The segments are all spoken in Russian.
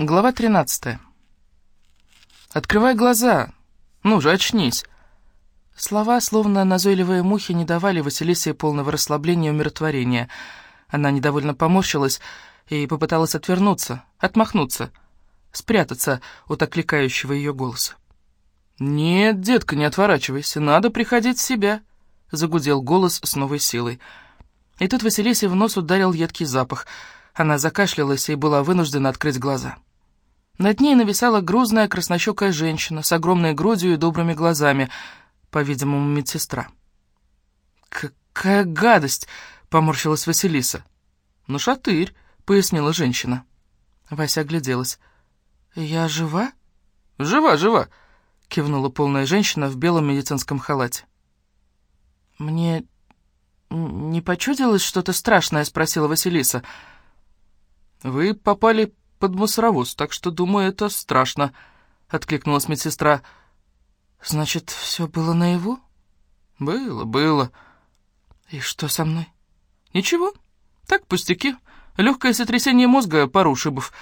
Глава 13. «Открывай глаза! Ну же, очнись!» Слова, словно назойливые мухи, не давали Василисе полного расслабления и умиротворения. Она недовольно поморщилась и попыталась отвернуться, отмахнуться, спрятаться от окликающего ее голоса. «Нет, детка, не отворачивайся, надо приходить в себя», — загудел голос с новой силой. И тут Василисе в нос ударил едкий запах. Она закашлялась и была вынуждена открыть глаза. Над ней нависала грузная краснощекая женщина с огромной грудью и добрыми глазами, по-видимому, медсестра. «Какая гадость!» — поморщилась Василиса. «Ну, шатырь», — пояснила женщина. Вася огляделась. «Я жива?» «Жива, жива», — кивнула полная женщина в белом медицинском халате. «Мне не почудилось что-то страшное?» — спросила Василиса. «Вы попали под мусоровоз, так что, думаю, это страшно», — откликнулась медсестра. «Значит, все было наяву?» «Было, было». «И что со мной?» «Ничего, так пустяки. Легкое сотрясение мозга, пару ушибов.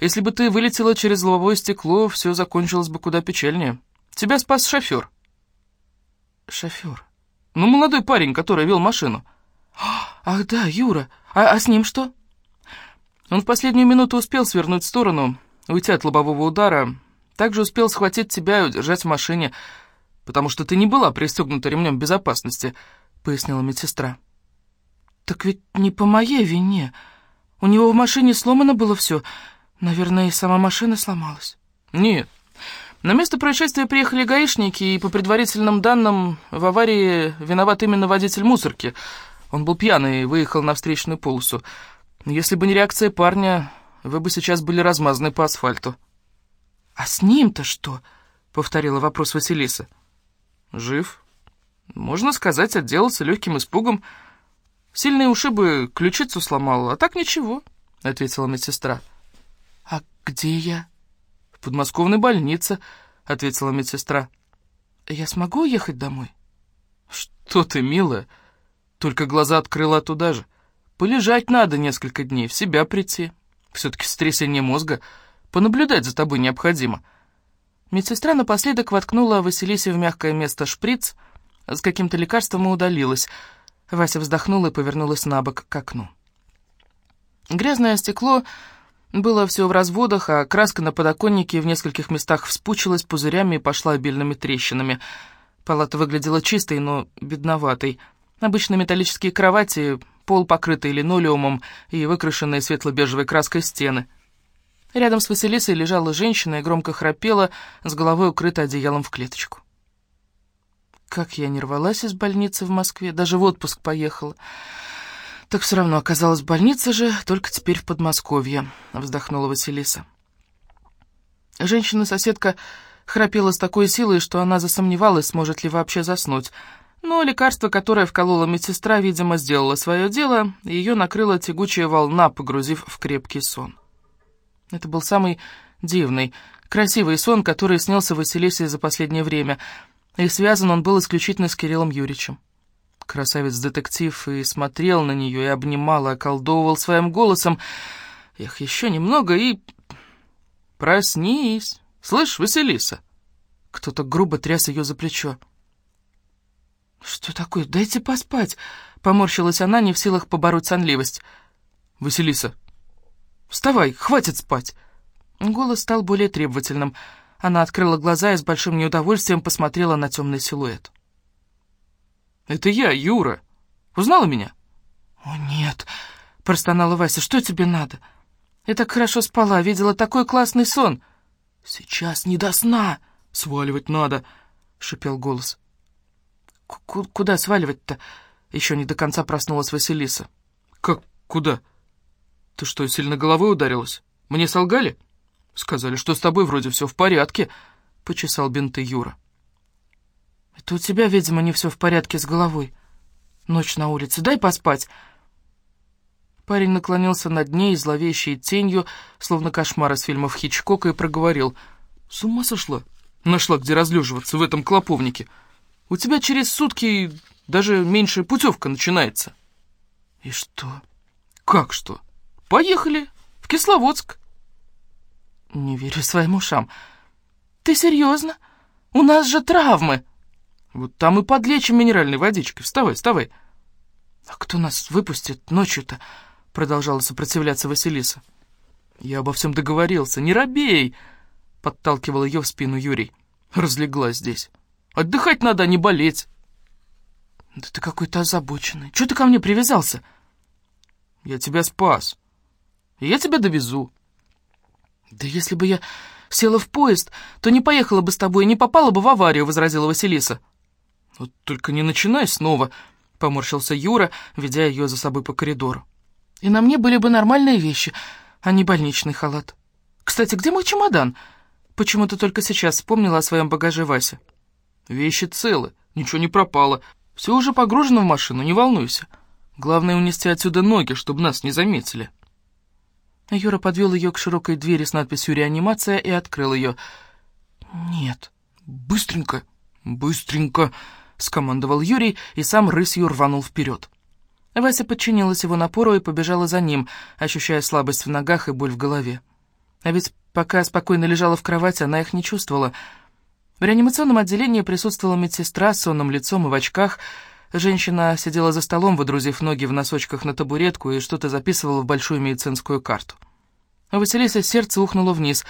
Если бы ты вылетела через лобовое стекло, все закончилось бы куда печальнее. Тебя спас шофер». «Шофер?» «Ну, молодой парень, который вел машину». «Ах да, Юра. А, а с ним что?» Он в последнюю минуту успел свернуть в сторону, уйти от лобового удара, также успел схватить тебя и удержать в машине, потому что ты не была пристегнута ремнем безопасности», — пояснила медсестра. «Так ведь не по моей вине. У него в машине сломано было все. Наверное, и сама машина сломалась». «Нет. На место происшествия приехали гаишники, и по предварительным данным в аварии виноват именно водитель мусорки. Он был пьяный и выехал на встречную полосу. Если бы не реакция парня, вы бы сейчас были размазаны по асфальту». «А с ним-то что?» — повторила вопрос Василиса. «Жив. Можно сказать, отделался легким испугом. Сильные ушибы ключицу сломал, а так ничего», — ответила медсестра. «А где я?» «В подмосковной больнице», — ответила медсестра. «Я смогу уехать домой?» «Что ты, милая, только глаза открыла туда же». Полежать надо несколько дней, в себя прийти. Все-таки сотрясение мозга. Понаблюдать за тобой необходимо. Медсестра напоследок воткнула Василисе в мягкое место шприц, с каким-то лекарством и удалилась. Вася вздохнула и повернулась на бок к окну. Грязное стекло было все в разводах, а краска на подоконнике в нескольких местах вспучилась пузырями и пошла обильными трещинами. Палата выглядела чистой, но бедноватой. Обычно металлические кровати пол, покрытый линолеумом и выкрашенные светло-бежевой краской стены. Рядом с Василисой лежала женщина и громко храпела, с головой укрыта одеялом в клеточку. Как я не рвалась из больницы в Москве, даже в отпуск поехала. Так все равно оказалась в больнице же, только теперь в Подмосковье, вздохнула Василиса. Женщина-соседка храпела с такой силой, что она засомневалась, сможет ли вообще заснуть. Но лекарство, которое вколола медсестра, видимо, сделало свое дело, и ее накрыла тягучая волна, погрузив в крепкий сон. Это был самый дивный, красивый сон, который снился Василисе за последнее время, и связан он был исключительно с Кириллом Юрьевичем. Красавец-детектив и смотрел на нее, и обнимал, и околдовывал своим голосом. Эх, еще немного и... «Проснись! Слышь, Василиса!» Кто-то грубо тряс ее за плечо. «Что такое? Дайте поспать!» — поморщилась она, не в силах побороть сонливость. «Василиса, вставай, хватит спать!» Голос стал более требовательным. Она открыла глаза и с большим неудовольствием посмотрела на темный силуэт. «Это я, Юра. Узнала меня?» «О, нет!» — простонала Вася. «Что тебе надо?» «Я так хорошо спала, видела такой классный сон!» «Сейчас не до сна! Сваливать надо!» — шипел голос. «Куда сваливать-то?» Еще не до конца проснулась Василиса. «Как куда? Ты что, сильно головой ударилась? Мне солгали?» «Сказали, что с тобой вроде все в порядке», — почесал бинты Юра. «Это у тебя, видимо, не все в порядке с головой. Ночь на улице, дай поспать». Парень наклонился над ней, зловещей тенью, словно кошмар из фильмов Хичкока, и проговорил. «С ума сошла? Нашла, где разлеживаться, в этом клоповнике. У тебя через сутки даже меньшая путевка начинается». «И что?» «Как что? Поехали в Кисловодск». Не верю своим ушам. Ты серьезно? У нас же травмы. Вот там и подлечим минеральной водичкой. Вставай, вставай. А кто нас выпустит ночью-то? Продолжала сопротивляться Василиса. Я обо всем договорился. Не робей! Подталкивал ее в спину Юрий. Разлеглась здесь. Отдыхать надо, а не болеть. Да ты какой-то озабоченный. Чего ты ко мне привязался? Я тебя спас. И я тебя довезу. Да если бы я села в поезд, то не поехала бы с тобой и не попала бы в аварию, возразила Василиса. Вот только не начинай снова, поморщился Юра, ведя ее за собой по коридору. И на мне были бы нормальные вещи, а не больничный халат. Кстати, где мой чемодан? Почему-то только сейчас вспомнила о своем багаже Вася. Вещи целы, ничего не пропало. Все уже погружено в машину, не волнуйся. Главное унести отсюда ноги, чтобы нас не заметили. Юра подвел ее к широкой двери с надписью «Реанимация» и открыл ее. «Нет, быстренько, быстренько!» — скомандовал Юрий и сам рысью рванул вперед. Вася подчинилась его напору и побежала за ним, ощущая слабость в ногах и боль в голове. А ведь пока спокойно лежала в кровати, она их не чувствовала. В реанимационном отделении присутствовала медсестра с сонным лицом и в очках. Женщина сидела за столом, выдрузив ноги в носочках на табуретку и что-то записывала в большую медицинскую карту. У Василисы сердце ухнуло вниз,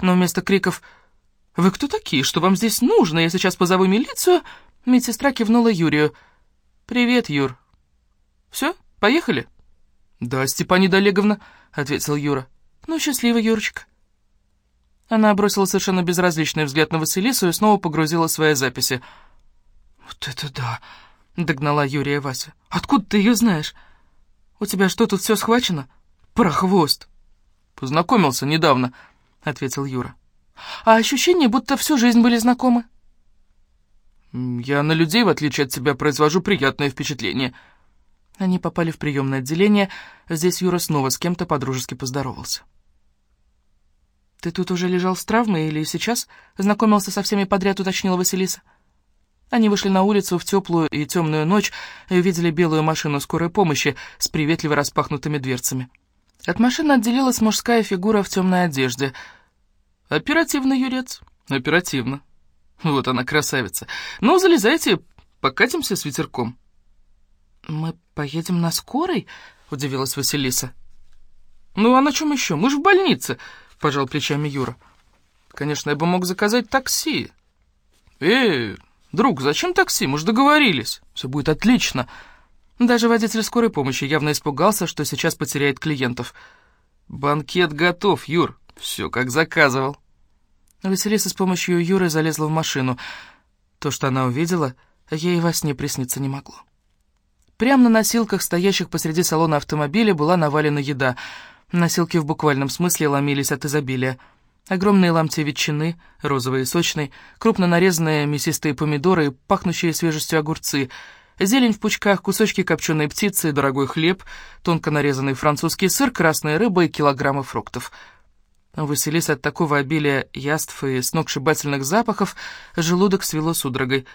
но вместо криков «Вы кто такие? Что вам здесь нужно? Я сейчас позову милицию!» Медсестра кивнула Юрию. «Привет, Юр. Все, поехали?» «Да, Степанида Олеговна», — ответил Юра. «Ну, счастливо, Юрочка». Она бросила совершенно безразличный взгляд на Василису и снова погрузила свои записи. «Вот это да!» — догнала Юрия Вася. «Откуда ты ее знаешь? У тебя что, тут все схвачено? Прохвост!» «Познакомился недавно», — ответил Юра. «А ощущение, будто всю жизнь были знакомы?» «Я на людей, в отличие от тебя, произвожу приятное впечатление». Они попали в приемное отделение. Здесь Юра снова с кем-то подружески поздоровался. «Ты тут уже лежал с травмой или сейчас?» — знакомился со всеми подряд, уточнила Василиса. Они вышли на улицу в теплую и темную ночь и увидели белую машину скорой помощи с приветливо распахнутыми дверцами. От машины отделилась мужская фигура в темной одежде. «Оперативно, Юрец, оперативно. Вот она, красавица. Ну, залезайте, покатимся с ветерком». «Мы поедем на скорой?» — удивилась Василиса. «Ну, а на чем еще? Мы же в больнице!» — пожал плечами Юра. «Конечно, я бы мог заказать такси». «Эй, друг, зачем такси? Мы же договорились. Все будет отлично». Даже водитель скорой помощи явно испугался, что сейчас потеряет клиентов. «Банкет готов, Юр. Все, как заказывал». Василиса с помощью Юры залезла в машину. То, что она увидела, ей во сне присниться не могло. Прямо на носилках, стоящих посреди салона автомобиля, была навалена еда. Носилки в буквальном смысле ломились от изобилия. Огромные ломти ветчины, розовые и сочные, крупно нарезанные мясистые помидоры и пахнущие свежестью огурцы — Зелень в пучках, кусочки копченой птицы, дорогой хлеб, тонко нарезанный французский сыр, красная рыба и килограммы фруктов. Василиса от такого обилия яств и сногсшибательных запахов желудок свело судорогой.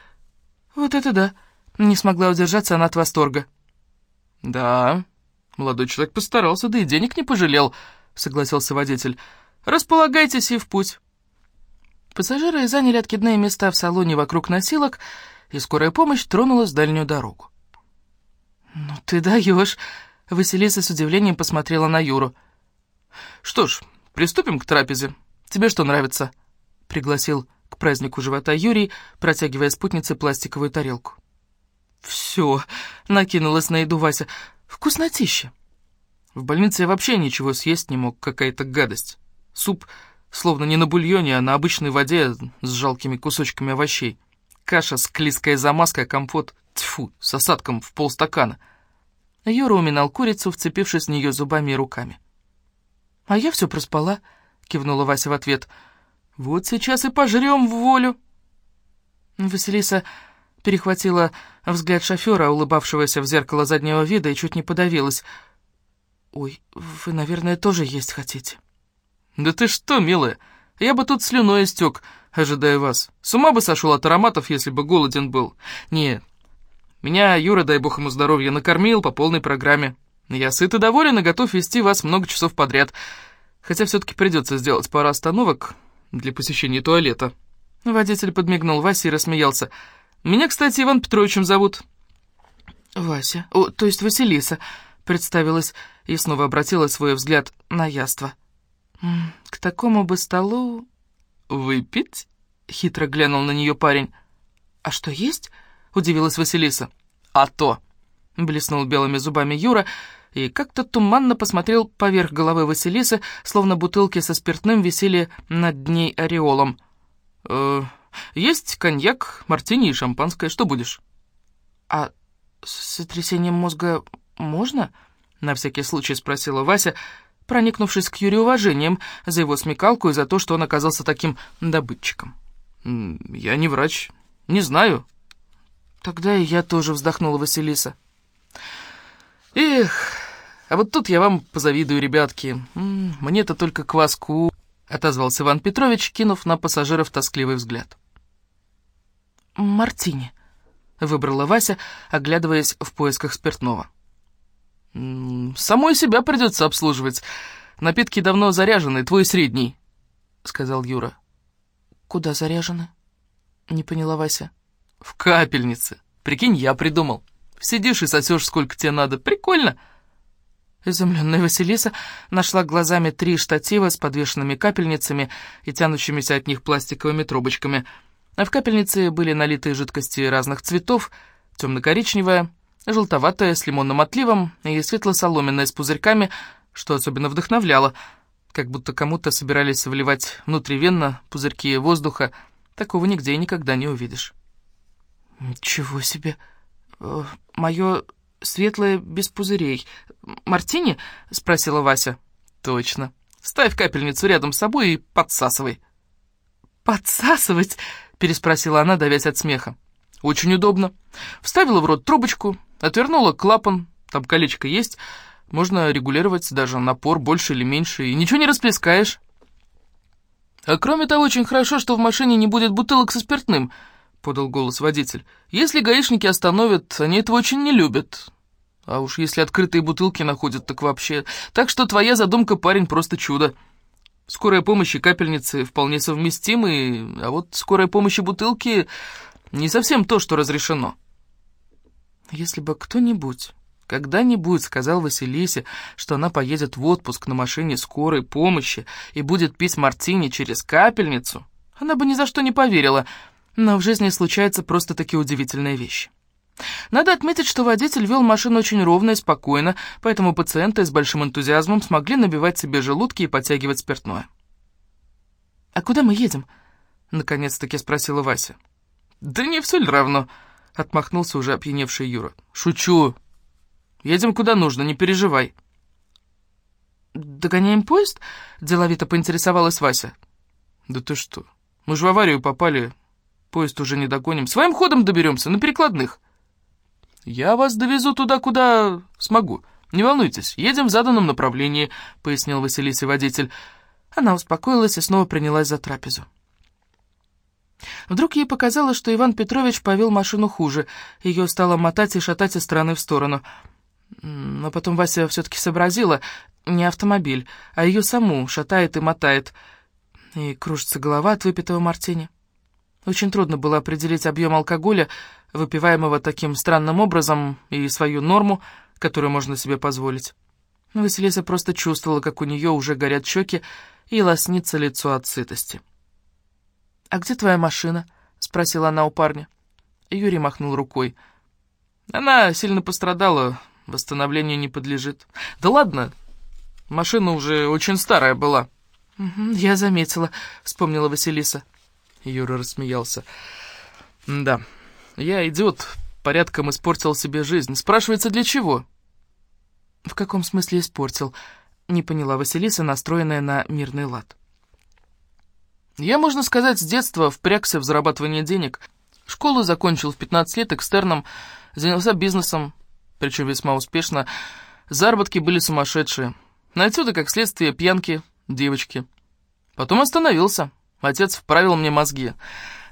«Вот это да!» — не смогла удержаться она от восторга. «Да, молодой человек постарался, да и денег не пожалел», — согласился водитель. «Располагайтесь и в путь». Пассажиры заняли откидные места в салоне вокруг носилок, и скорая помощь тронулась в дальнюю дорогу. «Ну ты даешь!» — Василиса с удивлением посмотрела на Юру. «Что ж, приступим к трапезе. Тебе что нравится?» — пригласил к празднику живота Юрий, протягивая спутнице пластиковую тарелку. «Все!» — накинулась на еду Вася. «Вкуснотища!» В больнице я вообще ничего съесть не мог, какая-то гадость. Суп словно не на бульоне, а на обычной воде с жалкими кусочками овощей. Каша, склизкая замазка, компот, тьфу, с осадком в полстакана. Юра уминал курицу, вцепившись в нее зубами и руками. «А я все проспала», — кивнула Вася в ответ. «Вот сейчас и пожрем в волю». Василиса перехватила взгляд шофера, улыбавшегося в зеркало заднего вида, и чуть не подавилась. «Ой, вы, наверное, тоже есть хотите?» «Да ты что, милая, я бы тут слюной истек, ожидая вас. С ума бы сошел от ароматов, если бы голоден был. Не, меня Юра, дай бог ему здоровья, накормил по полной программе. Я сыт и доволен и готов вести вас много часов подряд. Хотя все-таки придется сделать пару остановок для посещения туалета». Водитель подмигнул Васе и рассмеялся. «Меня, кстати, Иван Петровичем зовут». «Вася, о, то есть Василиса», — представилась и снова обратила свой взгляд на яство. «К такому бы столу...» «Выпить?» — хитро глянул на нее парень. «А что есть?» — удивилась Василиса. «А то!» — блеснул белыми зубами Юра и как-то туманно посмотрел поверх головы Василисы, словно бутылки со спиртным висели над ней ореолом. «Э, «Есть коньяк, мартини и шампанское. Что будешь?» «А с сотрясением мозга можно?» — на всякий случай спросила Вася, проникнувшись к Юрию уважением за его смекалку и за то, что он оказался таким добытчиком. «Я не врач, не знаю». «Тогда и я тоже», — вздохнула Василиса. «Эх, а вот тут я вам позавидую, ребятки. Мне-то только кваску», — отозвался Иван Петрович, кинув на пассажиров тоскливый взгляд. «Мартини», — выбрала Вася, оглядываясь в поисках спиртного. «Самой себя придется обслуживать. Напитки давно заряжены, твой средний», — сказал Юра. «Куда заряжены?» — не поняла Вася. «В капельнице. Прикинь, я придумал. Сидишь и сосешь сколько тебе надо. Прикольно!» Изумленная Василиса нашла глазами три штатива с подвешенными капельницами и тянущимися от них пластиковыми трубочками. А в капельнице были налиты жидкости разных цветов, темно-коричневая, желтоватая, с лимонным отливом и светло-соломенная с пузырьками, что особенно вдохновляло, как будто кому-то собирались вливать внутривенно пузырьки воздуха, такого нигде и никогда не увидишь. «Ничего себе! Э, Мое светлое без пузырей. Мартини?» — спросила Вася. «Точно. Ставь капельницу рядом с собой и подсасывай». «Подсасывать?» — переспросила она, давясь от смеха. «Очень удобно. Вставила в рот трубочку, отвернула клапан, там колечко есть, можно регулировать даже напор больше или меньше, и ничего не расплескаешь. А кроме того, очень хорошо, что в машине не будет бутылок со спиртным», — подал голос водитель. «Если гаишники остановят, они этого очень не любят. А уж если открытые бутылки находят, так вообще. Так что твоя задумка, парень, просто чудо. Скорая помощь и капельницы вполне совместимы, а вот скорая помощь и бутылки не совсем то, что разрешено». Если бы кто-нибудь когда-нибудь сказал Василисе, что она поедет в отпуск на машине скорой помощи и будет пить мартини через капельницу, она бы ни за что не поверила, но в жизни случаются просто такие удивительные вещи. Надо отметить, что водитель вел машину очень ровно и спокойно, поэтому пациенты с большим энтузиазмом смогли набивать себе желудки и подтягивать спиртное. «А куда мы едем?» — наконец-таки спросила Вася. «Да не все ли равно?» — отмахнулся уже опьяневший Юра. «Шучу. Едем куда нужно, не переживай». «Догоняем поезд?» — деловито поинтересовалась Вася. «Да ты что? Мы же в аварию попали. Поезд уже не догоним. Своим ходом доберемся, на перекладных». «Я вас довезу туда, куда смогу. Не волнуйтесь, едем в заданном направлении», — пояснил Василисе водитель. Она успокоилась и снова принялась за трапезу. Вдруг ей показалось, что Иван Петрович повел машину хуже. Ее стало мотать и шатать из стороны в сторону. Но потом Вася все-таки сообразила, не автомобиль, а ее саму шатает и мотает. И кружится голова от выпитого мартини. Очень трудно было определить объем алкоголя, выпиваемого таким странным образом, и свою норму, которую можно себе позволить. Василиса просто чувствовала, как у нее уже горят щеки и лоснится лицо от сытости. «А где твоя машина?» — спросила она у парня. Юрий махнул рукой. «Она сильно пострадала, восстановлению не подлежит. Да ладно, машина уже очень старая была». «Я заметила», — вспомнила Василиса. Юра рассмеялся. «Да, я идиот, порядком испортил себе жизнь. Спрашивается, для чего?» «В каком смысле испортил?» — не поняла Василиса, настроенная на мирный лад. Я, можно сказать, с детства впрягся в зарабатывание денег. Школу закончил в 15 лет экстерном, занялся бизнесом, причем весьма успешно. Заработки были сумасшедшие. Отсюда, как следствие, пьянки, девочки. Потом остановился. Отец вправил мне мозги.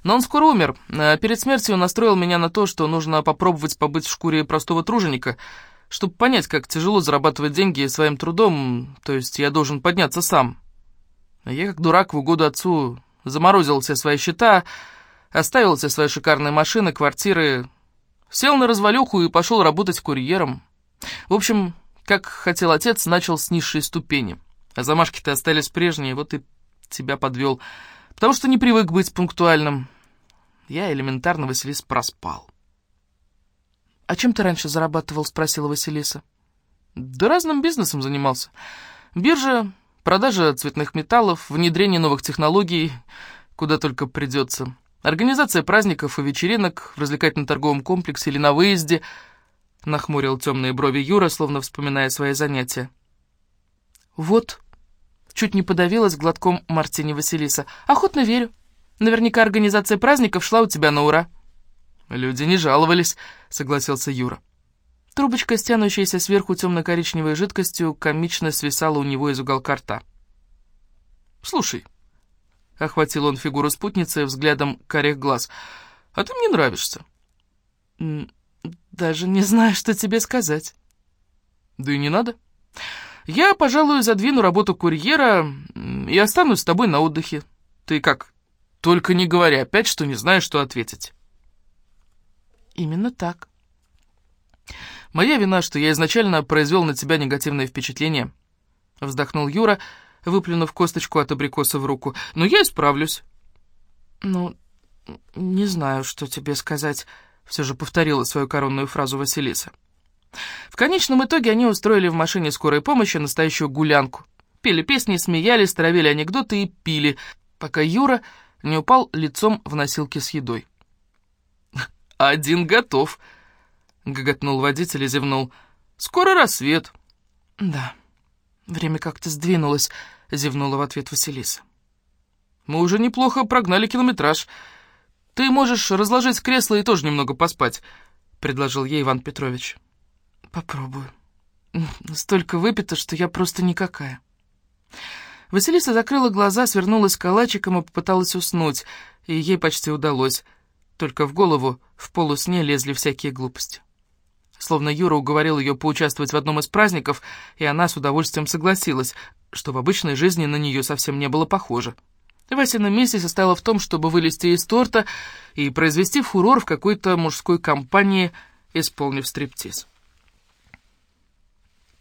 Но он скоро умер. А перед смертью настроил меня на то, что нужно попробовать побыть в шкуре простого труженика. чтобы понять, как тяжело зарабатывать деньги своим трудом, то есть я должен подняться сам. Я, как дурак, в угоду отцу заморозил все свои счета, оставил все свои шикарные машины, квартиры, сел на развалюху и пошел работать курьером. В общем, как хотел отец, начал с низшей ступени. А замашки-то остались прежние, вот и тебя подвел, потому что не привык быть пунктуальным. Я элементарно, Василис, проспал. «А чем ты раньше зарабатывал?» — спросила Василиса. «Да разным бизнесом занимался. Биржа, продажа цветных металлов, внедрение новых технологий, куда только придется. Организация праздников и вечеринок в развлекательно-торговом комплексе или на выезде», — нахмурил темные брови Юра, словно вспоминая свои занятия. «Вот», — чуть не подавилась глотком Мартини Василиса, — «охотно верю. Наверняка организация праздников шла у тебя на ура». «Люди не жаловались», — согласился Юра. Трубочка, стянущаяся сверху темно-коричневой жидкостью, комично свисала у него из уголка рта. «Слушай», — охватил он фигуру спутницы взглядом карих глаз, — «а ты мне нравишься». «Даже не знаю, что тебе сказать». «Да и не надо. Я, пожалуй, задвину работу курьера и останусь с тобой на отдыхе. Ты как? Только не говори опять, что не знаешь, что ответить». Именно так. Моя вина, что я изначально произвел на тебя негативное впечатление. Вздохнул Юра, выплюнув косточку от абрикоса в руку. Но я исправлюсь. Ну, не знаю, что тебе сказать, все же повторила свою коронную фразу Василиса. В конечном итоге они устроили в машине скорой помощи настоящую гулянку. Пели песни, смеялись, травили анекдоты и пили, пока Юра не упал лицом в носилки с едой. «Один готов», — гоготнул водитель и зевнул. «Скоро рассвет». «Да, время как-то сдвинулось», — зевнула в ответ Василиса. «Мы уже неплохо прогнали километраж. Ты можешь разложить кресло и тоже немного поспать», — предложил ей Иван Петрович. «Попробую. Столько выпито, что я просто никакая». Василиса закрыла глаза, свернулась калачиком и попыталась уснуть, и ей почти удалось — только в голову в полусне лезли всякие глупости. Словно Юра уговорил ее поучаствовать в одном из праздников, и она с удовольствием согласилась, что в обычной жизни на нее совсем не было похоже. Васина миссия состояла в том, чтобы вылезти из торта и произвести фурор в какой-то мужской компании, исполнив стриптиз.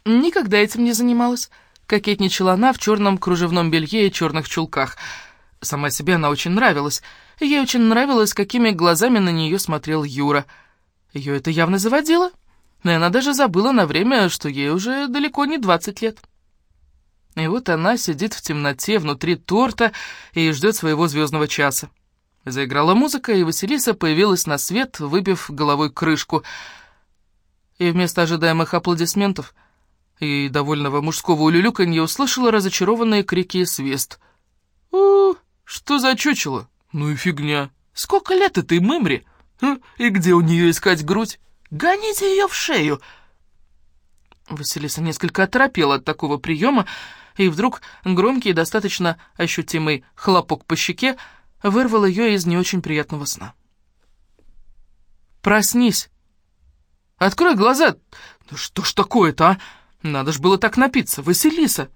Никогда этим не занималась. Кокетничала она в черном кружевном белье и черных чулках. Сама себе она очень нравилась — Ей очень нравилось, какими глазами на нее смотрел Юра. Ее это явно заводило, и она даже забыла на время, что ей уже далеко не 20 лет. И вот она сидит в темноте внутри торта и ждет своего звездного часа. Заиграла музыка, и Василиса появилась на свет, выбив головой крышку. И вместо ожидаемых аплодисментов и довольного мужского улюлюканья услышала разочарованные крики и свист. «У, что за чучело?» «Ну и фигня. Сколько лет этой мымре? И где у нее искать грудь? Гоните ее в шею!» Василиса несколько оторопела от такого приема, и вдруг громкий и достаточно ощутимый хлопок по щеке вырвал ее из не очень приятного сна. «Проснись! Открой глаза! Ну что ж такое-то, а? Надо ж было так напиться, Василиса!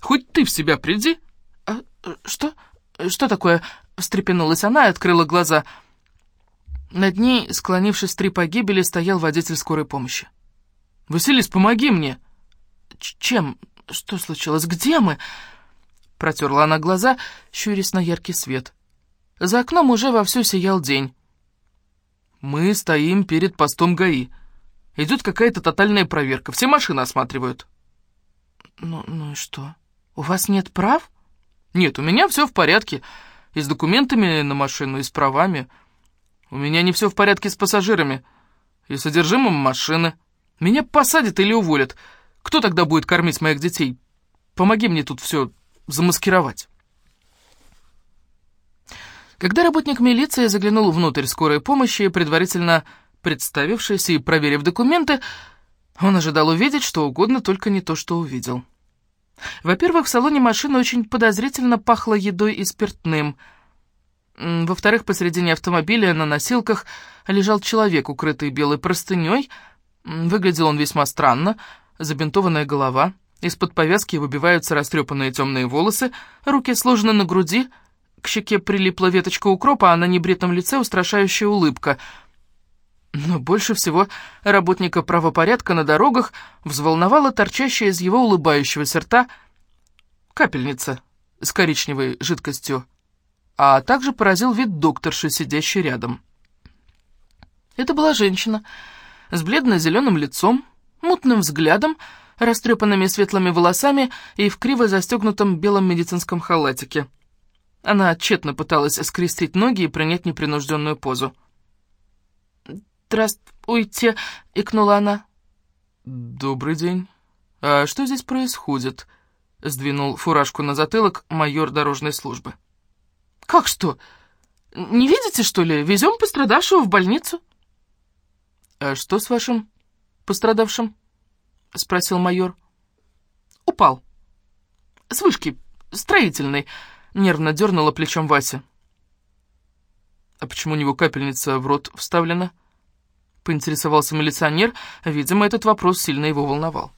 Хоть ты в себя приди!» а, «Что? Что такое?» встрепенулась она и открыла глаза. Над ней, склонившись три погибели, стоял водитель скорой помощи. «Василис, помоги мне!» «Чем? Что случилось? Где мы?» Протерла она глаза, щурясь на яркий свет. За окном уже вовсю сиял день. «Мы стоим перед постом ГАИ. Идет какая-то тотальная проверка. Все машины осматривают». «Ну, ну и что? У вас нет прав?» «Нет, у меня все в порядке. И с документами на машину, и с правами. У меня не все в порядке с пассажирами. И содержимым машины. Меня посадят или уволят. Кто тогда будет кормить моих детей? Помоги мне тут все замаскировать. Когда работник милиции заглянул внутрь скорой помощи, предварительно представившись и проверив документы, он ожидал увидеть что угодно, только не то, что увидел. Во-первых, в салоне машины очень подозрительно пахло едой и спиртным. Во-вторых, посредине автомобиля на носилках лежал человек, укрытый белой простыней, Выглядел он весьма странно, забинтованная голова, из-под повязки выбиваются растрепанные темные волосы, руки сложены на груди, к щеке прилипла веточка укропа, а на небритом лице устрашающая улыбка. Но больше всего работника правопорядка на дорогах взволновала торчащая из его улыбающегося рта капельница с коричневой жидкостью, а также поразил вид докторши, сидящей рядом. Это была женщина с бледно-зеленым лицом, мутным взглядом, растрепанными светлыми волосами и в криво застегнутом белом медицинском халатике. Она тщетно пыталась скрестить ноги и принять непринужденную позу. «Здравствуйте!» — икнула она. «Добрый день. А что здесь происходит?» — сдвинул фуражку на затылок майор дорожной службы. «Как что? Не видите, что ли? Везем пострадавшего в больницу». «А что с вашим пострадавшим?» — спросил майор. «Упал. С вышки, строительной», — нервно дернула плечом Вася. «А почему у него капельница в рот вставлена?» — поинтересовался милиционер. Видимо, этот вопрос сильно его волновал.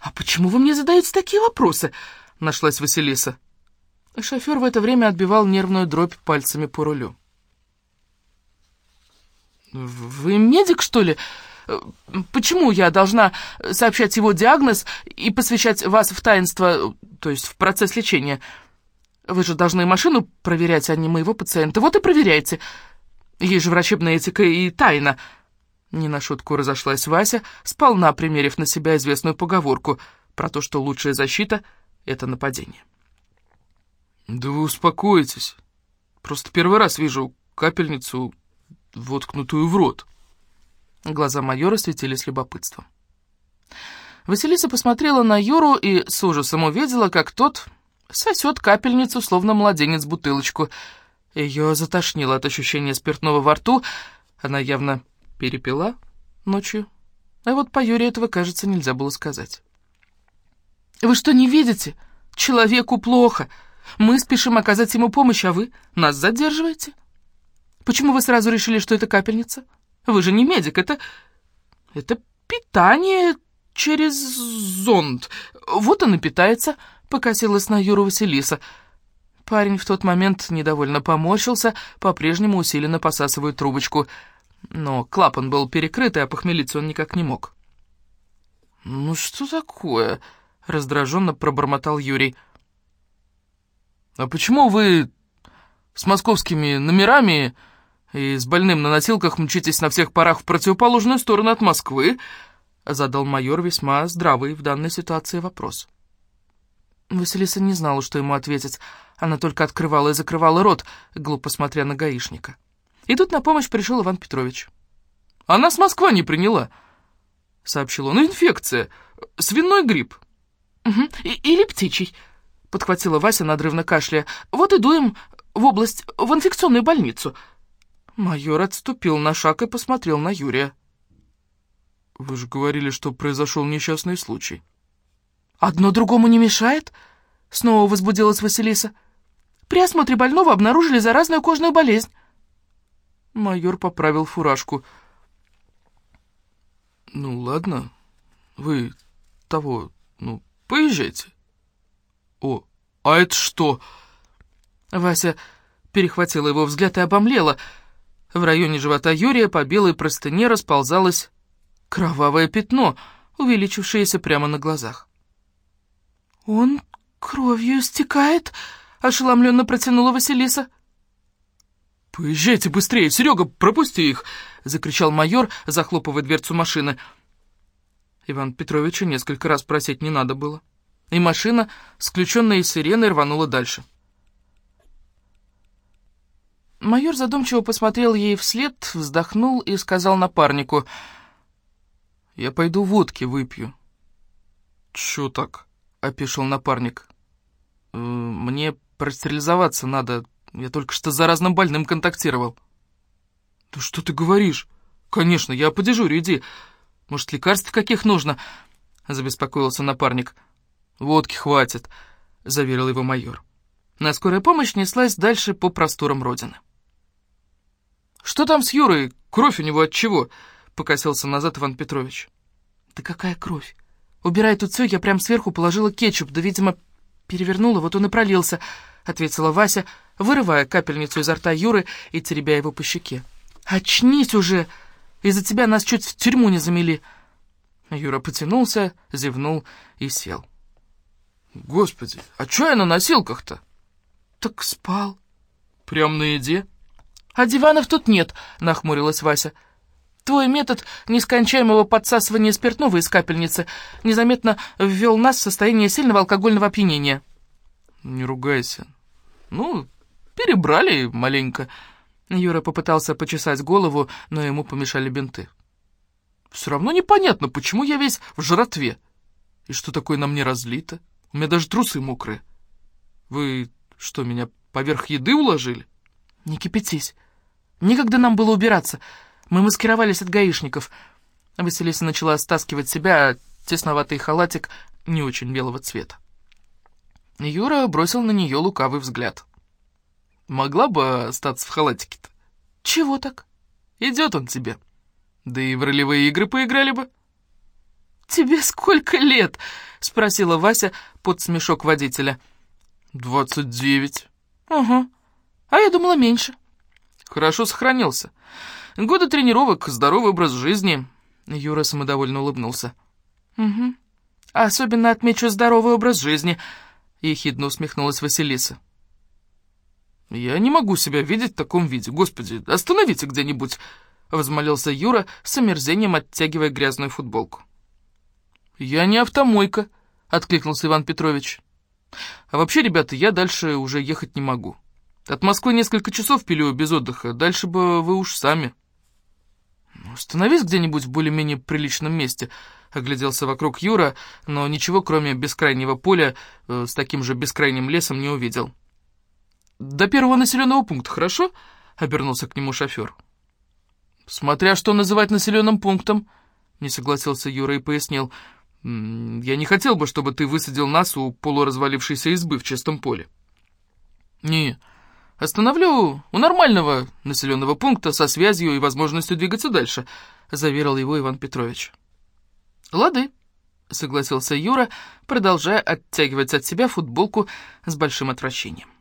«А почему вы мне задаете такие вопросы?» — нашлась Василиса. Шофер в это время отбивал нервную дробь пальцами по рулю. «Вы медик, что ли? Почему я должна сообщать его диагноз и посвящать вас в таинство, то есть в процесс лечения? Вы же должны машину проверять, а не моего пациента. Вот и проверяйте. Есть же врачебная этика и тайна». Не на шутку разошлась Вася, сполна примерив на себя известную поговорку про то, что лучшая защита — это нападение. «Да вы успокойтесь. Просто первый раз вижу капельницу воткнутую в рот». Глаза майора светились любопытством. Василиса посмотрела на Юру и с ужасом увидела, как тот сосет капельницу, словно младенец бутылочку. Ее затошнило от ощущения спиртного во рту. Она явно перепила ночью. А вот по Юре этого, кажется, нельзя было сказать. «Вы что, не видите? Человеку плохо. Мы спешим оказать ему помощь, а вы нас задерживаете?» Почему вы сразу решили, что это капельница? Вы же не медик, это... Это питание через зонд. Вот он и питается, покосилась на Юру Василиса. Парень в тот момент недовольно поморщился, по-прежнему усиленно посасывая трубочку. Но клапан был перекрыт, и опохмелиться он никак не мог. «Ну что такое?» — раздраженно пробормотал Юрий. «А почему вы с московскими номерами и с больным на носилках мчитесь на всех парах в противоположную сторону от Москвы?» — задал майор весьма здравый в данной ситуации вопрос. Василиса не знала, что ему ответить. Она только открывала и закрывала рот, глупо смотря на гаишника. И тут на помощь пришел Иван Петрович. «Она с Москва не приняла», — сообщил он. «Инфекция. Свиной грипп». «Угу. Или птичий», — подхватила Вася надрывно кашляя. «Вот и дуем в область, в инфекционную больницу». Майор отступил на шаг и посмотрел на Юрия. «Вы же говорили, что произошел несчастный случай». «Одно другому не мешает?» — снова возбудилась Василиса. «При осмотре больного обнаружили заразную кожную болезнь». Майор поправил фуражку. «Ну, ладно, вы того, ну, поезжайте». «О, а это что?» Вася перехватила его взгляд и обомлела — в районе живота Юрия по белой простыне расползалось кровавое пятно, увеличившееся прямо на глазах. «Он кровью истекает?» — ошеломленно протянула Василиса. «Поезжайте быстрее, Серега, пропусти их!» — закричал майор, захлопывая дверцу машины. Иван Петровичу несколько раз просить не надо было. И машина, сключенная сиреной, рванула дальше. Майор задумчиво посмотрел ей вслед, вздохнул и сказал напарнику, «Я пойду водки выпью». «Чё так?» — опишил напарник. «Э, «Мне простерилизоваться надо. Я только что с заразным больным контактировал». «Да что ты говоришь? Конечно, я подежурю, иди. Может, лекарств каких нужно?» — забеспокоился напарник. «Водки хватит», — заверил его майор. На скорая помощь неслась дальше по просторам родины. «Что там с Юрой? Кровь у него от чего?» — покосился назад Иван Петрович. «Да какая кровь! Убирай тут все, я прям сверху положила кетчуп, да, видимо, перевернула, вот он и пролился», — ответила Вася, вырывая капельницу изо рта Юры и теребя его по щеке. «Очнись уже! Из-за тебя нас чуть в тюрьму не замели!» Юра потянулся, зевнул и сел. «Господи, а чё я на носилках-то?» «Так спал». «Прям на еде?» «А диванов тут нет», — нахмурилась Вася. «Твой метод нескончаемого подсасывания спиртного из капельницы незаметно ввел нас в состояние сильного алкогольного опьянения». «Не ругайся. Ну, перебрали маленько». Юра попытался почесать голову, но ему помешали бинты. «Все равно непонятно, почему я весь в жратве. И что такое на мне разлито? У меня даже трусы мокрые. Вы что, меня поверх еды уложили?» «Не кипятись. Некогда нам было убираться. Мы маскировались от гаишников». Василиса начала стаскивать себя тесноватый халатик не очень белого цвета. Юра бросил на нее лукавый взгляд. Могла бы остаться в халатике-то. Чего так? Идет он тебе. Да и в ролевые игры поиграли бы. «Тебе сколько лет?» — спросила Вася под смешок водителя. «Двадцать девять». «Угу. А я думала меньше». «Хорошо сохранился. Годы тренировок, здоровый образ жизни». Юра самодовольно улыбнулся. «Угу. Особенно отмечу здоровый образ жизни», — ехидно усмехнулась Василиса. «Я не могу себя видеть в таком виде. Господи, остановите где-нибудь!» — возмолился Юра, с омерзением оттягивая грязную футболку. «Я не автомойка», — откликнулся Иван Петрович. «А вообще, ребята, я дальше уже ехать не могу. От Москвы несколько часов пилю без отдыха, дальше бы вы уж сами». «Ну, «Становись где-нибудь в более-менее приличном месте», — огляделся вокруг Юра, но ничего, кроме бескрайнего поля э, с таким же бескрайним лесом, не увидел. «До первого населенного пункта, хорошо?» — обернулся к нему шофер. «Смотря что называть населенным пунктом», — не согласился Юра и пояснил. «Я не хотел бы, чтобы ты высадил нас у полуразвалившейся избы в чистом поле». «Не, остановлю у нормального населенного пункта со связью и возможностью двигаться дальше», — заверил его Иван Петрович. «Лады», — согласился Юра, продолжая оттягивать от себя футболку с большим отвращением.